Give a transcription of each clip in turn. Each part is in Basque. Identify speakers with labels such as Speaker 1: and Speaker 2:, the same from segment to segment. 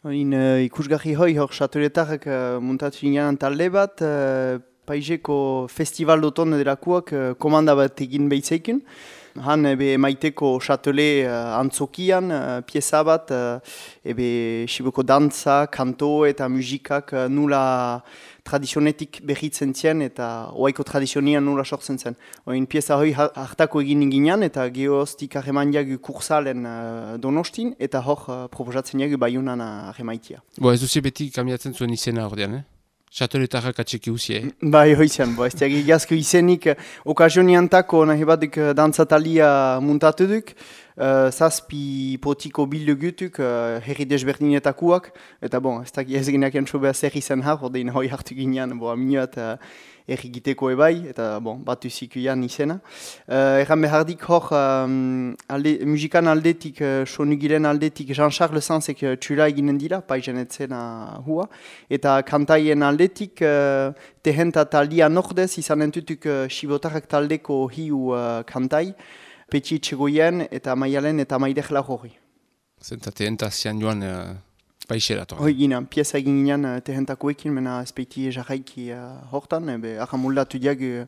Speaker 1: Oin, uh, ikusgarri hoi hor xatoretarrak uh, muntatu ginen talde bat, uh, paiseko festival doton delakuak uh, komanda bat egin behitzeikin. Han ebe maiteko xatole uh, antzokian, uh, pieza bat, uh, ebe xiboko dantza, kanto eta musikak uh, nula tradizionetik behitzen zien eta oaiko tradizionia nula sortzen zen. Oin pieza hoi hartako egin ginean eta geoztik ahreman jagu kursalen uh, donostin eta hor uh, proposatzen jagu baiunan ahemaitia.
Speaker 2: Bo ez duzi beti kamiatzen zuen izena ordean, eh? Xatoretarrak atxeki eh?
Speaker 1: Bai, hoizian, bo, ez diagi gazko izenik okasioniantako nahi badik dantzatalia muntatu duk, uh, zazpi potiko bildu gutuk, uh, herri desberdinetakuak, eta bon, ez da ez gineak entzu behar zer izan har, ordein hoi hartu ginean, bo, aminuat uh, erri giteko ebai, eta bon, batu zikuian izena. Uh, Erran behardik hor, um, alde, musikan aldetik, uh, sonugiren aldetik, Jean-Charles Sanzek uh, txula eginen dira, paizen etzena hua, eta kantaien aldetik, uh, tehenta taldia nordez, izan entutuk uh, sibotarrak taldeko hiu uh, kantai, Petsi Txegoien eta Maialen eta Maidek Lajorri.
Speaker 2: Zentate entazian joan uh, paixera toa.
Speaker 1: Hoi gina, pieza egin ginen uh, tehentakoekin, mena espeiti jarraiki uh, hortan, ebe ahamullatu diag uh,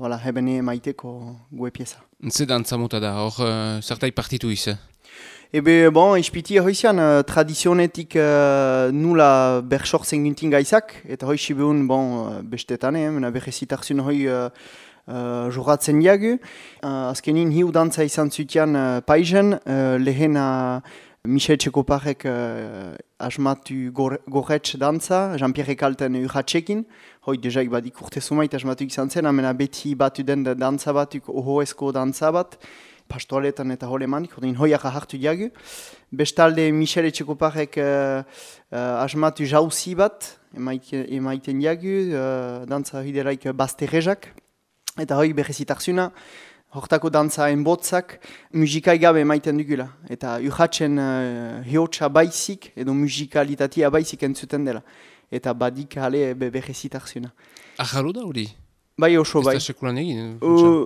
Speaker 1: wala, hebene maiteko gue pieza.
Speaker 2: Zer dantza muta da, hor uh, zertai partitu ize?
Speaker 1: Ebe, bon, ispiti hoizian, uh, tradizionetik uh, nula berxortzen gintin gaizak, eta hoi sibeun, bon, bestetan, eh, mena berrezitarzun hoi uh, uh, joratzen diagu. Uh, azkenin hiu dantza izan zutian uh, paizen, uh, lehena Michel Txekoparek uh, asmatu gorretx dantza, Jean-Pierre Kalten urratxekin, hoi dejaik badik urte sumait asmatu izan zen, amena beti batu den dantza batuk ohoezko dantza bat, pastoaletan eta hole manik, hori hoiak ahartu diagu. Bestalde Michel Txekoparek uh, uh, asmatu jauzi bat, emaiten, emaiten diagu, uh, dantza hideraik bazterrezak, Eta hori berrezitarzuna, hortako dantza enbotzak musikai gabe maiten dugula. Eta urratzen uh, heotxa baizik edo musikalitatea baizik entzuten dela. Eta badik ale berrezitarzuna.
Speaker 2: Aharu da hori?
Speaker 1: Bai oso bai.
Speaker 2: Ez da sekulan egin?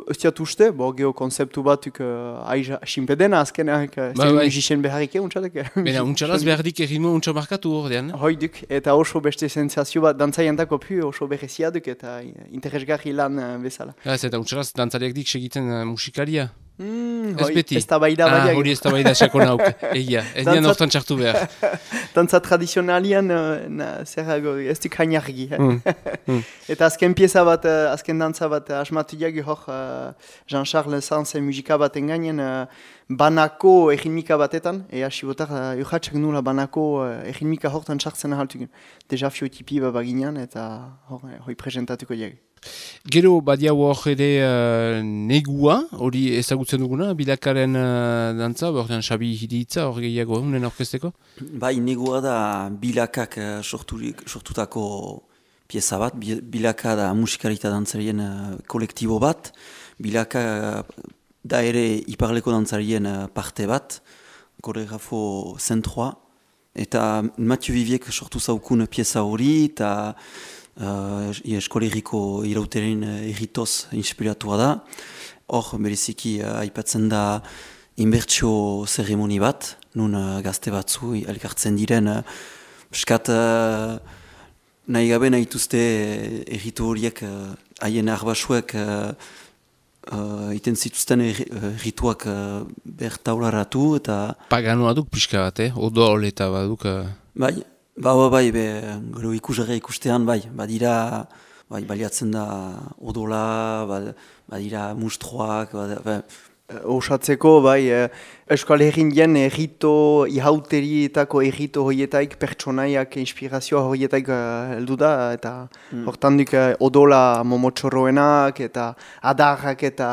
Speaker 1: Ez diat uste, bo geho konzeptu batuk uh, aiza sinpedena azkenak, uh, bai, bai. musicien beharrik egun txadak.
Speaker 2: Bena, untxalaz beharrik erritmo untxa markatu hor dean.
Speaker 1: Hoi duk, eta oso beste sensazio bat, dantzaiantako pu oso berrezia duk, eta interesgarri lan uh, bezala.
Speaker 2: Ja, ez eta untxalaz dantzariak dik segiten uh, musikaria.
Speaker 1: Mm,
Speaker 2: ez beti.
Speaker 1: Ez da baida
Speaker 2: ah, Hori ez da baida sako nauk. Egia, ez nian hortan txartu behar.
Speaker 1: Dantza tradizionalian, uh, zerrago, ez duk hainargi. Eh?
Speaker 2: Mm. Mm.
Speaker 1: Eta azken pieza bat, uh, azken dantza bat, uh, asmatu hor uh, Jean-Charles Sanzen musika bat engainen, uh, banako eginmika batetan, ea sibotar, uh, urratxak nula banako uh, eginmika hortan txartzen ahaltu Deja fiotipi babaginan, eta hor, hoi presentatuko diagi.
Speaker 2: Gero badia hor ere uh, negua, hori ezagutzen duguna, bilakaren uh, dantza, bordean Xabi Hiditza, hor gehiago, unen orkesteko?
Speaker 3: Bai, negua da bilakak uh, sortutako pieza bat, bilaka da musikarita dantzarien uh, kolektibo bat, bilaka da ere iparleko dantzarien uh, parte bat, koregrafo zentroa, eta Mathieu Viviek sortu zaukun pieza hori, eta uh, eskolegiko irauteren uh, erritoz inspiratua da. Hor, bereziki, uh, aipatzen da inbertsio zeremoni bat, nun uh, gazte batzu elkartzen diren, uh, piskat uh, nahi gabe nahi tuzte erritu horiek haien uh, arbasuek uh, uh, iten zituzten errituak uh, bertaularatu eta...
Speaker 2: Paganoa duk pixka bat, eh? Odo oleta baduk... Uh...
Speaker 3: Bai, Ba, ba, bai, be, gero ikusarra ikustean, bai, badira, bai, baliatzen da odola, ba, badira mustroak, ba, ba.
Speaker 1: Osatzeko, bai, eh, eskal herrin jen errito, ihauterietako errito horietaik, pertsonaiak, inspirazioa horietaik uh, heldu da, eta mm. hortan duk uh, odola momotxorroenak, eta adarrak, eta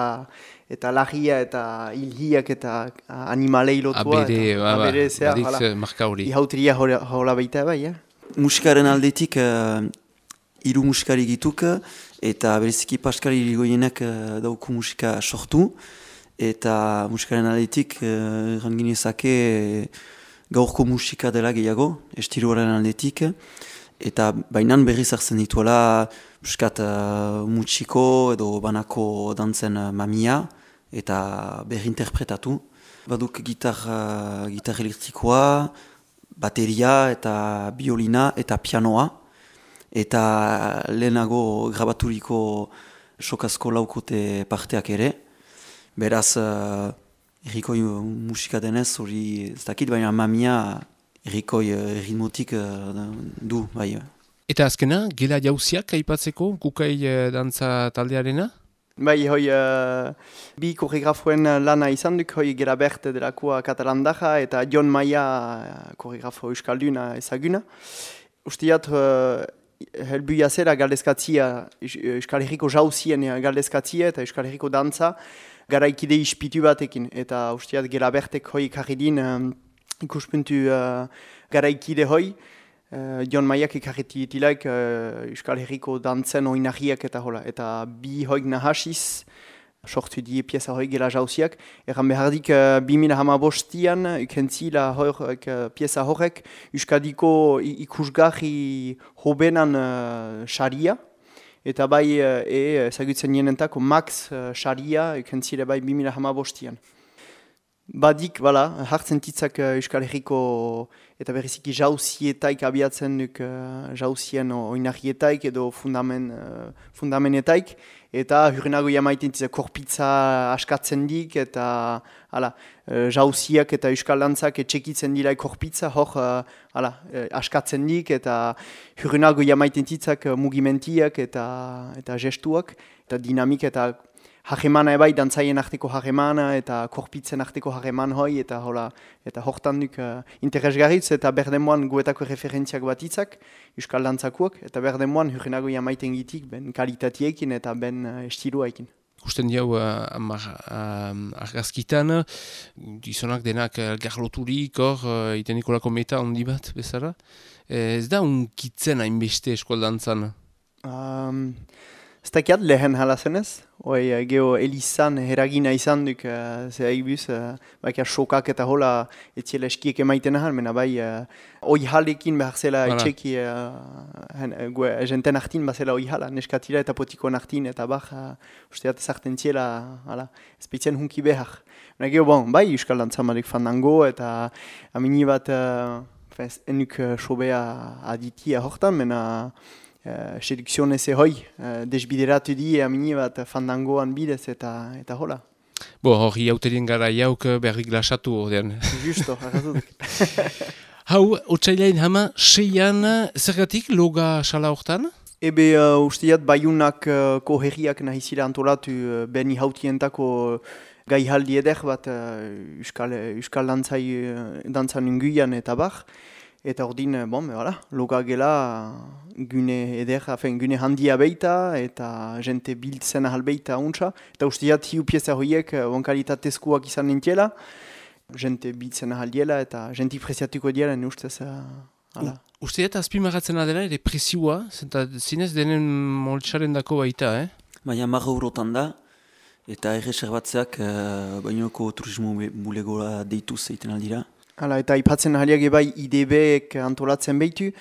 Speaker 1: eta lagia eta hilhiak eta animalei lotua.
Speaker 2: Abere, ba, ba, abere, zera, badik hala, marka hori.
Speaker 1: Ihautria hola baita bai, ja?
Speaker 3: Musikaren aldetik, uh, iru musikari gituk, eta bereziki paskari irigoienak uh, dauku musika sortu, eta musikaren aldetik, uh, ranginezake, gaurko musika dela gehiago, estiruaren aldetik, eta bainan berriz hartzen dituela, Euskat uh, mutxiko edo banako dantzen uh, mamia eta berri interpretatu. Baduk gitar, uh, gitar elektrikoa, bateria eta biolina eta pianoa eta lehenago grabaturiko sokazko laukote parteak ere. Beraz, uh, errikoi musika denez, hori ez dakit, baina mamia errikoi uh, ritmotik uh, du, bai.
Speaker 2: Eta azkena, gela jauziak aipatzeko, kukai uh, dantza taldearena?
Speaker 1: Bai, hoi, uh, bi koreografoen lana izan duk, hoi gera berte delakua katalandaja eta John Maia koreografo euskalduna ezaguna. Ustiat, uh, helbuia zera galdezkatzia, Euskal Herriko jauzien galdezkatzia eta Euskal Herriko dantza, garaikide ispitu batekin. Eta ustiat, gera bertek hoi karridin um, ikuspuntu uh, garaikide hoi, Uh, Jon Maiak ikarreti itilaik uh, Euskal Herriko dantzen oinarriak eta hola. Eta bi hoik nahasiz, sortu die pieza hoik gela jauziak. Eran behardik uh, bi mila hama bostian, ikentzila hor uh, pieza horrek, Euskadiko ikusgarri hobenan uh, xaria. Eta bai, uh, e, ezagutzen nienentako, Max uh, xaria, ikentzila bai bi mila hama bostian. Badik, bala, hartzen titzak uh, Euskal Herriko eta berriziki jauzietaik abiatzen duk uh, jauzien oinarrietaik edo fundamen, uh, fundamenetaik eta hurrenago jamaiten titzak korpitza askatzen dik eta ala, jauziak eta Euskal Lantzak etxekitzen dira korpitza hor ala, askatzen dik eta hurrenago jamaiten titzak mugimentiak eta, eta gestuak eta dinamik eta hajemana ebai dantzaien arteko hajemana eta korpitzen arteko hajeman hoi eta hola eta hortan duk uh, interesgarritz eta berdemoan guetako referentziak batitzak Euskal Dantzakuak eta berdemoan hurrenago jamaiten gitik ben kalitatiekin eta ben uh, estiluaikin.
Speaker 2: Gusten diau uh, uh, argazkitan, dizonak denak garloturik hor, uh, iten ikolako meta ondi bat bezala. Ez da unkitzen hainbeste eskoldantzan? Um,
Speaker 1: Ez dakiat lehen hala zenez, oi, uh, geho elizan heragina izan duk, uh, ze haibuz, uh, baina sokak eta hola etziela eskiek emaiten ahal, mena bai, uh, oi halekin behar zela etxeki, uh, jenten ahtin bazela oi hala, neskatila eta potiko ahtin eta bah, uh, usteat ezarten ziela, hala, ezpitzen hunki behar. Mena geho, bon, bai, Euskal Dantzamarik fandango eta amini bat, uh, enuk sobea aditia hortan, mena, uh, sedukzion eze hoi, uh, desbideratu di amini bat fandangoan bidez eta eta hola.
Speaker 2: Bo, hori hauterien gara jauk eh, berrik lasatu ordean.
Speaker 1: Justo, harrazudik.
Speaker 2: Hau, otzailain hama, seian, zergatik loga sala hortan?
Speaker 1: Ebe, uh, usteat, baiunak uh, koherriak nahi zira antolatu uh, beni hautientako gai haldi eder bat uh, Euskal, Euskal dantzai, uh, dantzan unguian eta bar. Eta ordin, eh, bon, voilà, loga gela gune eder, afen, gune handia beita eta jente biltzen ahal beita untsa. Eta usteat hiu pieza horiek bonkalitatezkoak eh, izan nintiela. Jente biltzen ahal diela eta jente preziatuko diela, ne ustez. Uh,
Speaker 2: Usteat azpimagatzen adela ere presioa, zenta zinez denen moltsaren dako baita, eh?
Speaker 3: Baina marra urotan da, eta erreserbatzeak uh, bainoko turismo bulegoa deitu zeiten aldira.
Speaker 1: Hala, eta ipatzen ahaliak bai IDB-ek antolatzen behitu.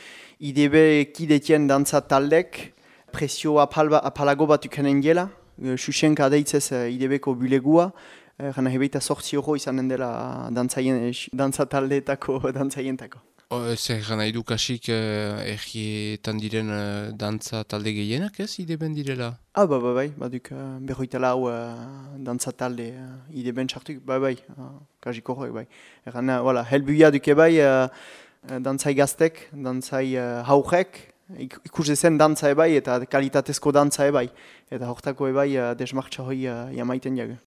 Speaker 1: IDB kidetien dantza taldek presio apalba, apalago bat ukenen gela. Xuxenka deitzez IDB-ko bulegua. Gana hebeita sortzi horo izanen dela dantza taldeetako dantzaientako.
Speaker 2: Zer gana edukasik uh, errietan diren uh, dantza talde gehienak ez ideben direla?
Speaker 1: Ah, ba, ba, bai, baduk uh, berroita lau uh, dantza talde uh, ideben txartuk, bai, bai, uh, kajiko hori, bai. Eran, uh, voilà, helbuia duke bai, uh, dantzai gaztek, dantzai uh, haurek, ikus ezen dantza ebai eta kalitatezko dantza ebai. Eta hortako ebai uh, desmartza hori uh, jamaiten jago.